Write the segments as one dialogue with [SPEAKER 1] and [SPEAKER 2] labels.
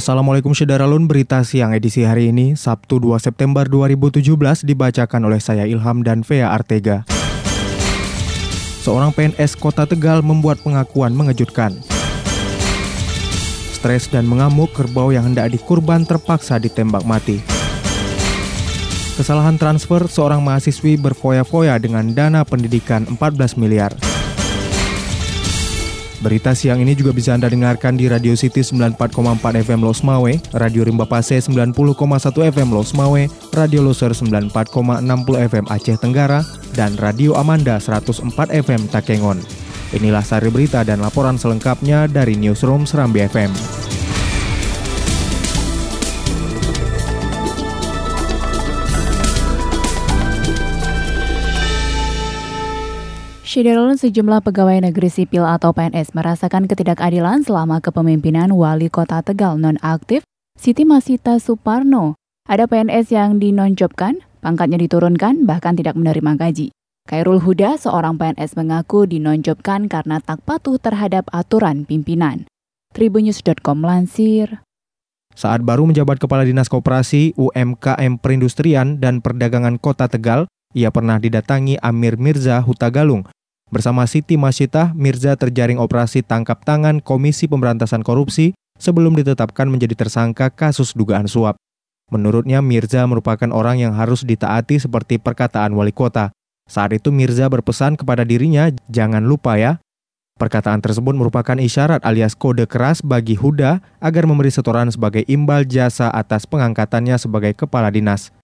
[SPEAKER 1] Assalamualaikum Syederalun, berita siang edisi hari ini, Sabtu 2 September 2017 dibacakan oleh saya Ilham dan Vea Artega. Seorang PNS Kota Tegal membuat pengakuan mengejutkan. Stres dan mengamuk kerbau yang hendak dikurban terpaksa ditembak mati. Kesalahan transfer seorang mahasiswi berfoya-foya dengan dana pendidikan 14 miliar. Berita siang ini juga bisa Anda dengarkan di Radio City 94,4 FM Los Mawe, Radio Rimba Pase 90,1 FM Los Mawe, Radio Loser 94,60 FM Aceh Tenggara, dan Radio Amanda 104 FM Takengon. Inilah sari berita dan laporan selengkapnya dari Newsroom Serambi FM.
[SPEAKER 2] Syederalun sejumlah pegawai negeri sipil atau PNS merasakan ketidakadilan selama kepemimpinan Wali Kota Tegal nonaktif Siti Masita Suparno. Ada PNS yang dinonjobkan, pangkatnya diturunkan, bahkan tidak menerima gaji. Kairul Huda, seorang PNS mengaku dinonjobkan karena tak patuh terhadap aturan pimpinan. Tribunnews.com lansir.
[SPEAKER 1] Saat baru menjabat Kepala Dinas Koperasi, UMKM Perindustrian dan Perdagangan Kota Tegal, ia pernah didatangi Amir Mirza Hutagalung, Bersama Siti Masyitah, Mirza terjaring operasi tangkap tangan Komisi Pemberantasan Korupsi sebelum ditetapkan menjadi tersangka kasus dugaan suap. Menurutnya, Mirza merupakan orang yang harus ditaati seperti perkataan wali kota. Saat itu Mirza berpesan kepada dirinya, jangan lupa ya. Perkataan tersebut merupakan isyarat alias kode keras bagi Huda agar memberi setoran sebagai imbal jasa atas pengangkatannya sebagai kepala dinas.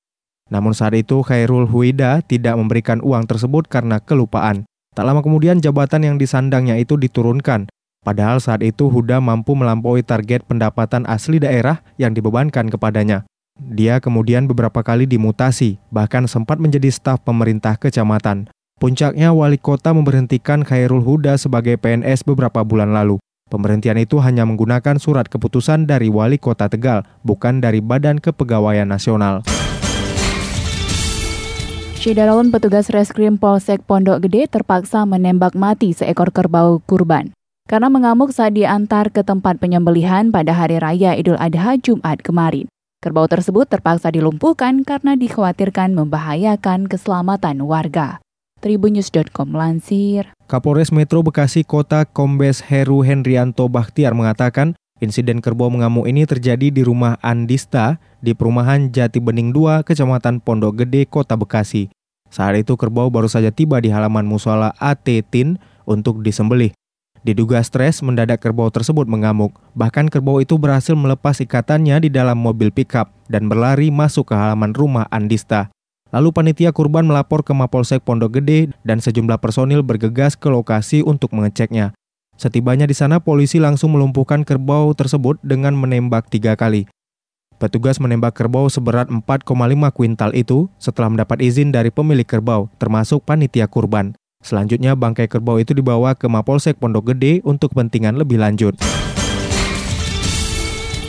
[SPEAKER 1] Namun saat itu Khairul Huida tidak memberikan uang tersebut karena kelupaan. Tak lama kemudian jabatan yang disandangnya itu diturunkan. Padahal saat itu Huda mampu melampaui target pendapatan asli daerah yang dibebankan kepadanya. Dia kemudian beberapa kali dimutasi, bahkan sempat menjadi staf pemerintah kecamatan. Puncaknya wali kota memberhentikan Khairul Huda sebagai PNS beberapa bulan lalu. Pemberhentian itu hanya menggunakan surat keputusan dari wali kota Tegal, bukan dari Badan Kepegawaian Nasional.
[SPEAKER 2] Syederalun petugas reskrim Polsek Pondok Gede terpaksa menembak mati seekor kerbau kurban karena mengamuk saat diantar ke tempat penyembelihan pada hari raya Idul Adha Jumat kemarin. Kerbau tersebut terpaksa dilumpuhkan karena dikhawatirkan membahayakan keselamatan warga. Tribunnews.com lansir.
[SPEAKER 1] Kapolres Metro Bekasi Kota Kombes Heru Hendrianto Bakhtiar mengatakan insiden kerbau mengamuk ini terjadi di rumah Andista di perumahan Jati Bening 2, Kecamatan Pondok Gede, Kota Bekasi. Saat itu kerbau baru saja tiba di halaman musola AT Tin untuk disembelih. Diduga stres, mendadak kerbau tersebut mengamuk. Bahkan kerbau itu berhasil melepas ikatannya di dalam mobil pickup dan berlari masuk ke halaman rumah Andista. Lalu panitia kurban melapor ke Mapolsek Pondok Gede dan sejumlah personil bergegas ke lokasi untuk mengeceknya. Setibanya di sana, polisi langsung melumpuhkan kerbau tersebut dengan menembak tiga kali. Petugas menembak kerbau seberat 4,5 kuintal itu setelah mendapat izin dari pemilik kerbau, termasuk panitia kurban. Selanjutnya, bangkai kerbau itu dibawa ke Mapolsek Pondok Gede untuk kepentingan lebih lanjut.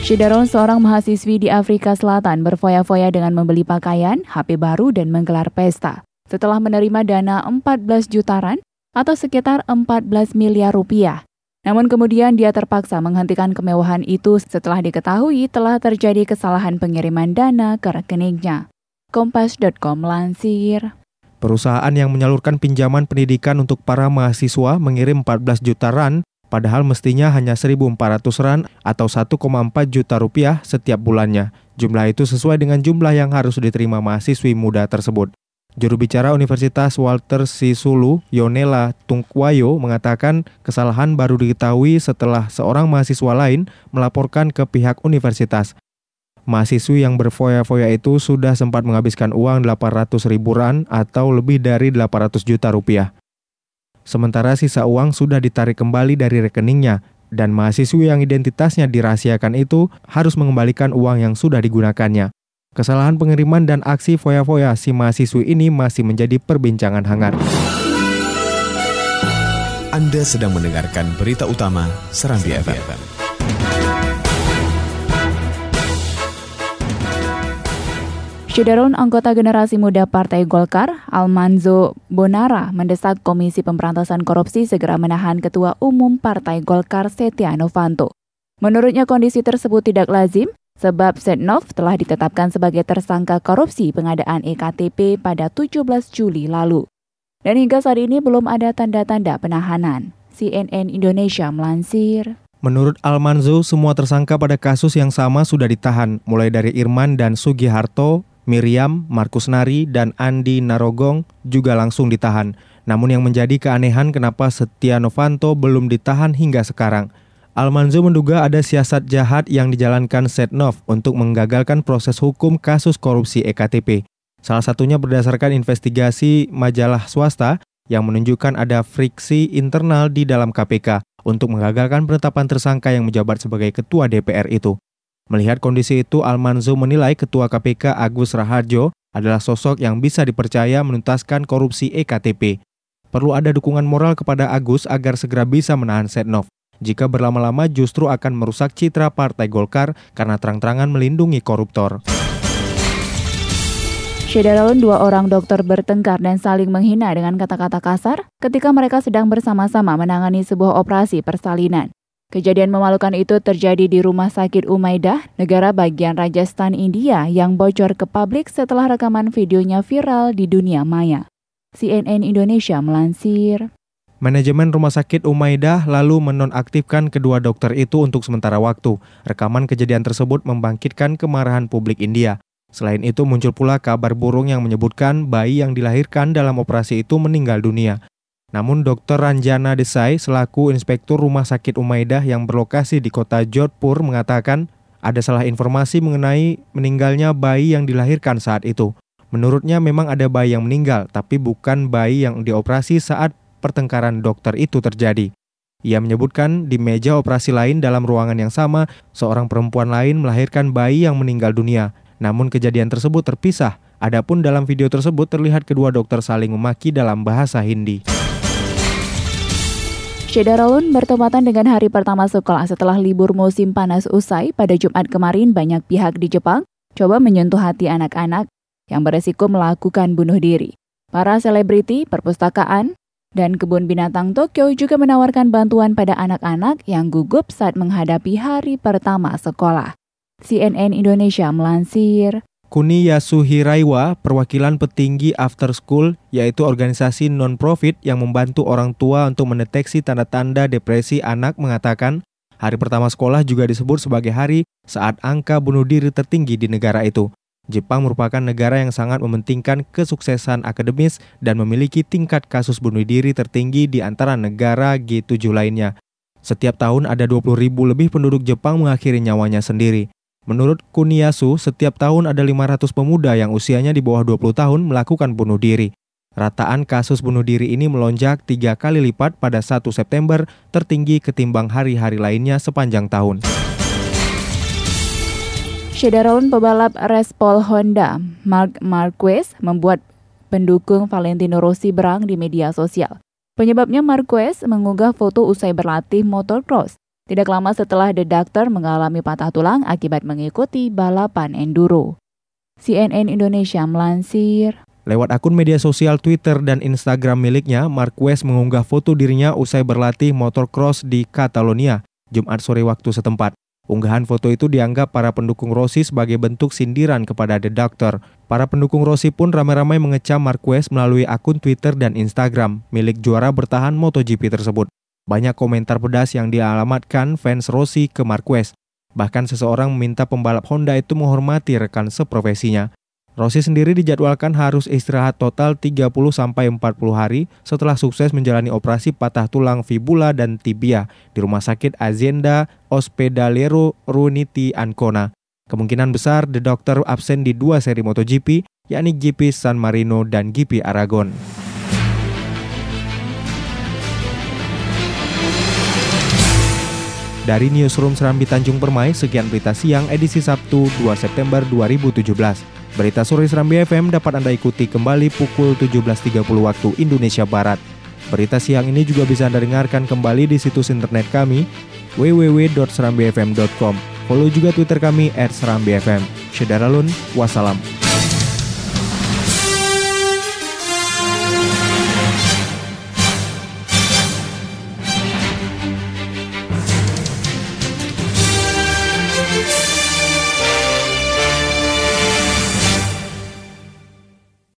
[SPEAKER 2] Shidaron, seorang mahasiswi di Afrika Selatan berfoya-foya dengan membeli pakaian, HP baru, dan menggelar pesta. Setelah menerima dana 14 jutaran atau sekitar 14 miliar rupiah namun kemudian dia terpaksa menghentikan kemewahan itu setelah diketahui telah terjadi kesalahan pengiriman dana ke rekeningnya. Kompas.com lansir.
[SPEAKER 1] Perusahaan yang menyalurkan pinjaman pendidikan untuk para mahasiswa mengirim 14 juta ran, padahal mestinya hanya 1.400 ran atau 1,4 juta rupiah setiap bulannya. Jumlah itu sesuai dengan jumlah yang harus diterima mahasiswi muda tersebut. Juru bicara Universitas Walter Sisulu, Yonela Tungkwayo, mengatakan kesalahan baru diketahui setelah seorang mahasiswa lain melaporkan ke pihak universitas. Mahasiswi yang berfoya-foya itu sudah sempat menghabiskan uang 800 ribu ran atau lebih dari 800 juta rupiah. Sementara sisa uang sudah ditarik kembali dari rekeningnya. dan mahasiswi yang identitasnya dirahasiakan itu harus mengembalikan uang yang sudah digunakannya. Kesalahan pengiriman dan aksi foya-foya si mahasiswi ini masih menjadi perbincangan hangat.
[SPEAKER 3] Anda sedang mendengarkan berita utama Serambi FM.
[SPEAKER 2] Syederun anggota generasi muda Partai Golkar, Almanzo Bonara, mendesak Komisi Pemberantasan Korupsi segera menahan Ketua Umum Partai Golkar Setia Novanto. Menurutnya kondisi tersebut tidak lazim sebab Setnov telah ditetapkan sebagai tersangka korupsi pengadaan EKTP pada 17 Juli lalu. Dan hingga saat ini belum ada tanda-tanda penahanan. CNN Indonesia melansir.
[SPEAKER 1] Menurut Almanzo, semua tersangka pada kasus yang sama sudah ditahan, mulai dari Irman dan Sugiharto, Miriam, Markus Nari, dan Andi Narogong juga langsung ditahan. Namun yang menjadi keanehan kenapa Setia Novanto belum ditahan hingga sekarang. Almanzo menduga ada siasat jahat yang dijalankan Setnov untuk menggagalkan proses hukum kasus korupsi EKTP. Salah satunya berdasarkan investigasi majalah swasta yang menunjukkan ada friksi internal di dalam KPK untuk menggagalkan penetapan tersangka yang menjabat sebagai ketua DPR itu. Melihat kondisi itu, Almanzo menilai Ketua KPK Agus Raharjo adalah sosok yang bisa dipercaya menuntaskan korupsi EKTP. Perlu ada dukungan moral kepada Agus agar segera bisa menahan Setnov. Jika berlama-lama justru akan merusak citra Partai Golkar karena terang-terangan melindungi koruptor.
[SPEAKER 2] Syederalun dua orang dokter bertengkar dan saling menghina dengan kata-kata kasar ketika mereka sedang bersama-sama menangani sebuah operasi persalinan. Kejadian memalukan itu terjadi di Rumah Sakit Umaidah, negara bagian Rajasthan, India yang bocor ke publik setelah rekaman videonya viral di dunia maya. CNN Indonesia melansir.
[SPEAKER 1] Manajemen Rumah Sakit Umaidah lalu menonaktifkan kedua dokter itu untuk sementara waktu. Rekaman kejadian tersebut membangkitkan kemarahan publik India. Selain itu muncul pula kabar burung yang menyebutkan bayi yang dilahirkan dalam operasi itu meninggal dunia. Namun Dr. Ranjana Desai selaku Inspektur Rumah Sakit Umaidah yang berlokasi di kota Jodhpur mengatakan ada salah informasi mengenai meninggalnya bayi yang dilahirkan saat itu. Menurutnya memang ada bayi yang meninggal, tapi bukan bayi yang dioperasi saat pertengkaran dokter itu terjadi. Ia menyebutkan di meja operasi lain dalam ruangan yang sama, seorang perempuan lain melahirkan bayi yang meninggal dunia. Namun kejadian tersebut terpisah. Adapun dalam video tersebut terlihat kedua dokter saling memaki dalam bahasa Hindi.
[SPEAKER 2] Syederalun bertepatan dengan hari pertama sekolah setelah libur musim panas usai pada Jumat kemarin banyak pihak di Jepang coba menyentuh hati anak-anak yang beresiko melakukan bunuh diri. Para selebriti, perpustakaan, dan kebun binatang Tokyo juga menawarkan bantuan pada anak-anak yang gugup saat menghadapi hari pertama sekolah. CNN Indonesia melansir,
[SPEAKER 1] Kuni Yasuhiraiwa, perwakilan petinggi After School, yaitu organisasi non-profit yang membantu orang tua untuk mendeteksi tanda-tanda depresi anak mengatakan, hari pertama sekolah juga disebut sebagai hari saat angka bunuh diri tertinggi di negara itu. Jepang merupakan negara yang sangat mementingkan kesuksesan akademis dan memiliki tingkat kasus bunuh diri tertinggi di antara negara G7 lainnya. Setiap tahun ada 20 ribu lebih penduduk Jepang mengakhiri nyawanya sendiri. Menurut Kuniyasu, setiap tahun ada 500 pemuda yang usianya di bawah 20 tahun melakukan bunuh diri. Rataan kasus bunuh diri ini melonjak tiga kali lipat pada 1 September, tertinggi ketimbang hari-hari lainnya sepanjang tahun.
[SPEAKER 2] Syederalun pebalap Respol Honda, Mark Marquez, membuat pendukung Valentino Rossi berang di media sosial. Penyebabnya Marquez mengunggah foto usai berlatih motocross. Tidak lama setelah The Doctor mengalami patah tulang akibat mengikuti balapan enduro. CNN Indonesia melansir.
[SPEAKER 1] Lewat akun media sosial Twitter dan Instagram miliknya, Marquez mengunggah foto dirinya usai berlatih motocross di Catalonia, Jumat sore waktu setempat. Unggahan foto itu dianggap para pendukung Rossi sebagai bentuk sindiran kepada The Doctor. Para pendukung Rossi pun ramai-ramai mengecam Marquez melalui akun Twitter dan Instagram milik juara bertahan MotoGP tersebut. Banyak komentar pedas yang dialamatkan fans Rossi ke Marquez. Bahkan seseorang meminta pembalap Honda itu menghormati rekan seprofesinya. Rossi sendiri dijadwalkan harus istirahat total 30-40 hari setelah sukses menjalani operasi patah tulang fibula dan tibia di Rumah Sakit Azienda Ospedalero Runiti Ancona. Kemungkinan besar The Doctor absen di dua seri MotoGP, yakni GP San Marino dan GP Aragon. Dari Newsroom Serambi Tanjung Permai, sekian berita siang edisi Sabtu 2 September 2017. Berita sore Serambi FM dapat Anda ikuti kembali pukul 17.30 waktu Indonesia Barat. Berita siang ini juga bisa Anda dengarkan kembali di situs internet kami www.serambifm.com. Follow juga Twitter kami @serambifm. Syederalun, wassalam.